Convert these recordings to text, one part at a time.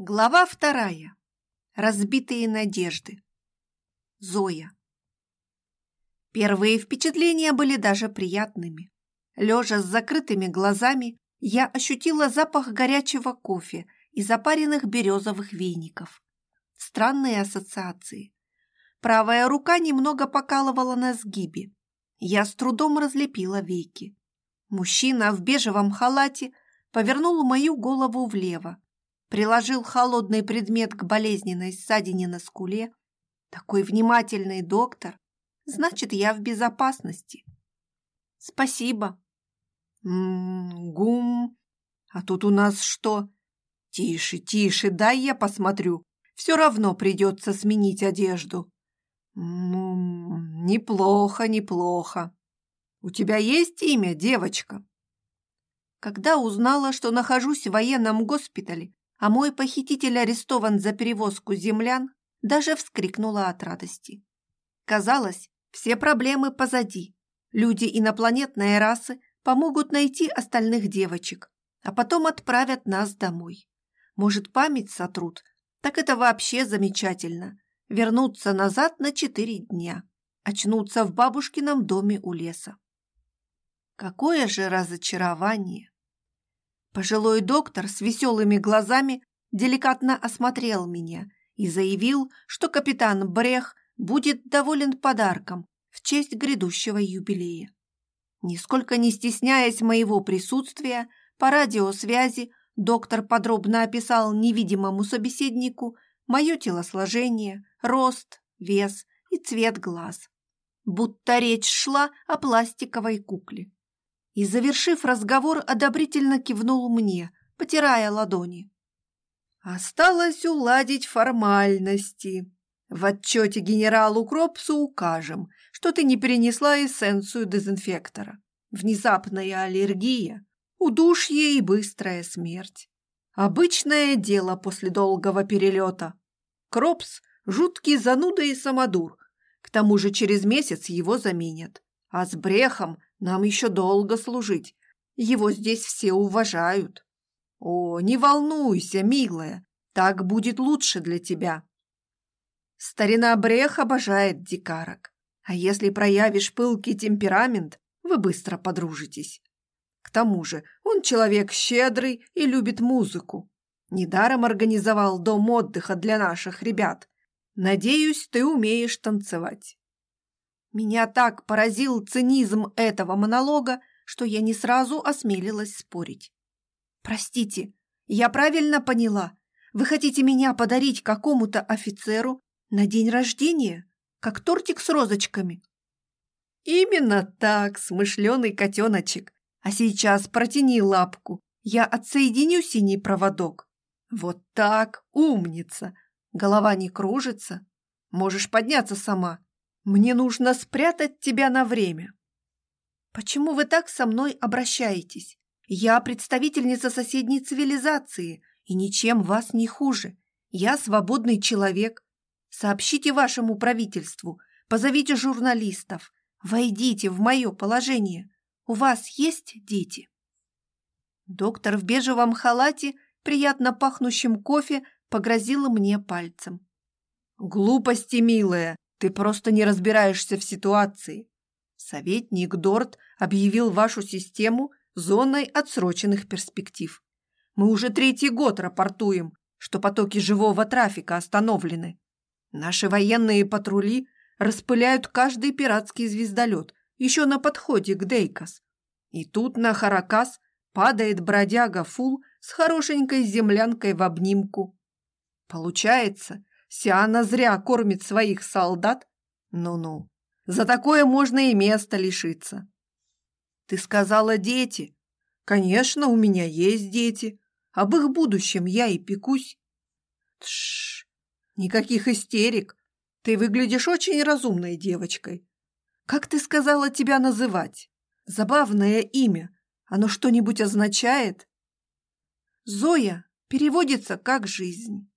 Глава вторая. Разбитые надежды. Зоя. Первые впечатления были даже приятными. Лежа с закрытыми глазами, я ощутила запах горячего кофе и запаренных березовых веников. Странные ассоциации. Правая рука немного покалывала на сгибе. Я с трудом разлепила веки. Мужчина в бежевом халате повернул мою голову влево, приложил холодный предмет к болезненной ссадине на скуле. Такой внимательный доктор. Значит, я в безопасности. Спасибо. М м-м, -м, гум. А тут у нас что? Тише, тише, дай я посмотрю. Все равно придется сменить одежду. Ну, неплохо, неплохо. У тебя есть имя, девочка? Когда узнала, что нахожусь в военном госпитале, а мой похититель арестован за перевозку землян, даже вскрикнула от радости. Казалось, все проблемы позади. Люди инопланетной расы помогут найти остальных девочек, а потом отправят нас домой. Может, память сотрут? Так это вообще замечательно. Вернуться назад на четыре дня. Очнуться в бабушкином доме у леса. Какое же разочарование! Пожилой доктор с веселыми глазами деликатно осмотрел меня и заявил, что капитан Брех будет доволен подарком в честь грядущего юбилея. Нисколько не стесняясь моего присутствия, по радиосвязи доктор подробно описал невидимому собеседнику мое телосложение, рост, вес и цвет глаз. Будто речь шла о пластиковой кукле и, завершив разговор, одобрительно кивнул мне, потирая ладони. «Осталось уладить формальности. В отчете генералу Кропсу укажем, что ты не перенесла эссенцию дезинфектора. Внезапная аллергия, удушье и быстрая смерть. Обычное дело после долгого перелета. Кропс – жуткий зануда и самодур. К тому же через месяц его заменят. А с брехом нам еще долго служить. Его здесь все уважают. О, не волнуйся, милая, так будет лучше для тебя. Старина Брех обожает дикарок. А если проявишь пылкий темперамент, вы быстро подружитесь. К тому же он человек щедрый и любит музыку. Недаром организовал дом отдыха для наших ребят. Надеюсь, ты умеешь танцевать. Меня так поразил цинизм этого монолога, что я не сразу осмелилась спорить. «Простите, я правильно поняла? Вы хотите меня подарить какому-то офицеру на день рождения, как тортик с розочками?» «Именно так, смышленый котеночек. А сейчас протяни лапку, я отсоединю синий проводок. Вот так, умница. Голова не кружится. Можешь подняться сама. Мне нужно спрятать тебя на время. Почему вы так со мной обращаетесь? Я представительница соседней цивилизации и ничем вас не хуже. Я свободный человек. Сообщите вашему правительству, позовите журналистов, войдите в мое положение. У вас есть дети?» Доктор в бежевом халате, приятно пахнущем кофе, погрозила мне пальцем. «Глупости, милая! Ты просто не разбираешься в ситуации. Советник Дорт объявил вашу систему зоной отсроченных перспектив. Мы уже третий год рапортуем, что потоки живого трафика остановлены. Наши военные патрули распыляют каждый пиратский звездолет еще на подходе к Дейкос. И тут на Харакас падает бродяга Фул с хорошенькой землянкой в обнимку. Получается, Сиана зря кормит своих солдат? Ну-ну, за такое можно и места лишиться. Ты сказала дети. Конечно, у меня есть дети. Об их будущем я и пекусь. Тш, никаких истерик. Ты выглядишь очень разумной девочкой. Как ты сказала тебя называть? Забавное имя. Оно что-нибудь означает? Зоя переводится как жизнь.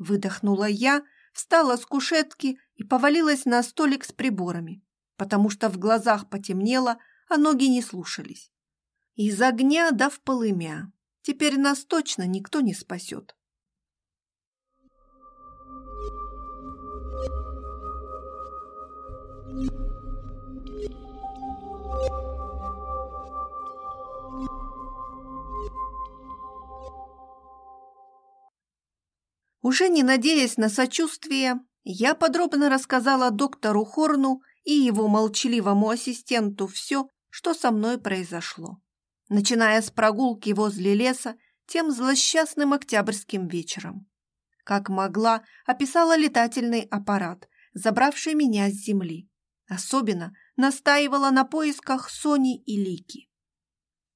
Выдохнула я, встала с кушетки и повалилась на столик с приборами, потому что в глазах потемнело, а ноги не слушались. Из огня да в полымя. Теперь нас точно никто не спасет. Thank you. Уже не надеясь на сочувствие, я подробно рассказала доктору Хорну и его молчаливому ассистенту все, что со мной произошло, начиная с прогулки возле леса тем злосчастным октябрьским вечером. Как могла, описала летательный аппарат, забравший меня с земли. Особенно настаивала на поисках Сони и Лики.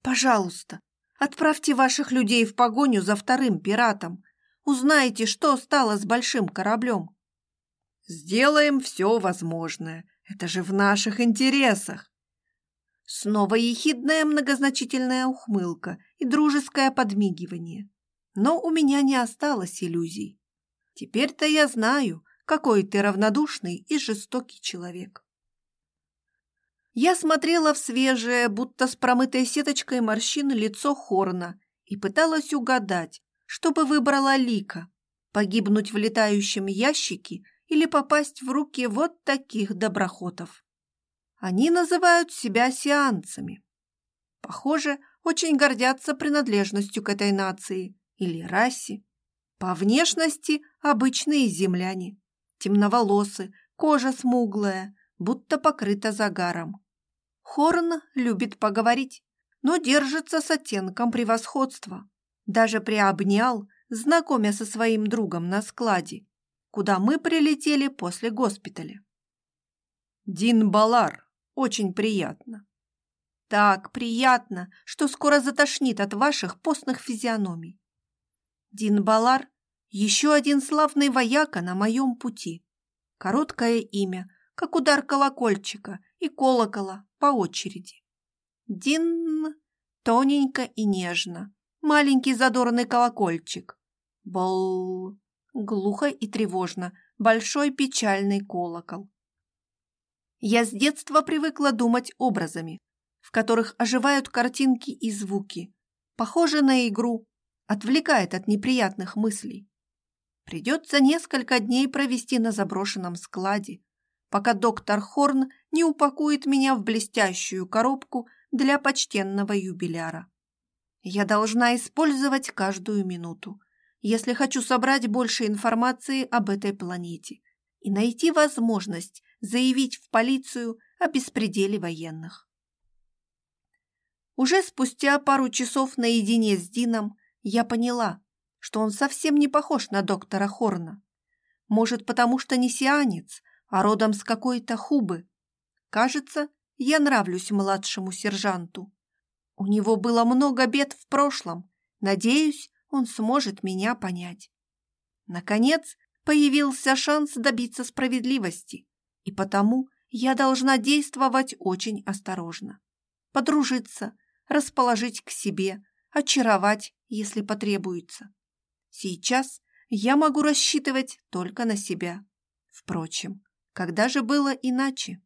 «Пожалуйста, отправьте ваших людей в погоню за вторым пиратом. Узнайте, что стало с большим кораблем». «Сделаем все возможное. Это же в наших интересах!» Снова ехидная многозначительная ухмылка и дружеское подмигивание. Но у меня не осталось иллюзий. Теперь-то я знаю, какой ты равнодушный и жестокий человек. Я смотрела в свежее, будто с промытой сеточкой морщин лицо Хорна и пыталась угадать, чтобы выбрала Лика, погибнуть в летающем ящике или попасть в руки вот таких доброхотов. Они называют себя сеансами. Похоже, очень гордятся принадлежностью к этой нации или расе. По внешности обычные земляне. Темноволосы, кожа смуглая, будто покрыта загаром. Хорн любит поговорить, но держится с оттенком превосходства. Даже приобнял, знакомя со своим другом на складе, куда мы прилетели после госпиталя. Дин Балар, очень приятно. Так приятно, что скоро затошнит от ваших постных физиономий. Дин Балар – еще один славный вояка на моем пути. Короткое имя, как удар колокольчика и колокола по очереди. Дин тоненько и нежно, маленький задорный колокольчик. Бол глухо и тревожно, большой печальный колокол. Я с детства привыкла думать образами, в которых оживают картинки и звуки, похожие на игру, отвлекает от неприятных мыслей. Придется несколько дней провести на заброшенном складе, пока доктор Хорн не упакует меня в блестящую коробку для почтенного юбиляра. Я должна использовать каждую минуту, если хочу собрать больше информации об этой планете и найти возможность заявить в полицию о беспределе военных. Уже спустя пару часов наедине с Дином я поняла, что он совсем не похож на доктора Хорна. Может, потому что не сианец, а родом с какой-то хубы. Кажется, я нравлюсь младшему сержанту. У него было много бед в прошлом. Надеюсь, он сможет меня понять. Наконец, появился шанс добиться справедливости, и потому я должна действовать очень осторожно. Подружиться, расположить к себе, очаровать, если потребуется. Сейчас я могу рассчитывать только на себя. Впрочем, когда же было иначе?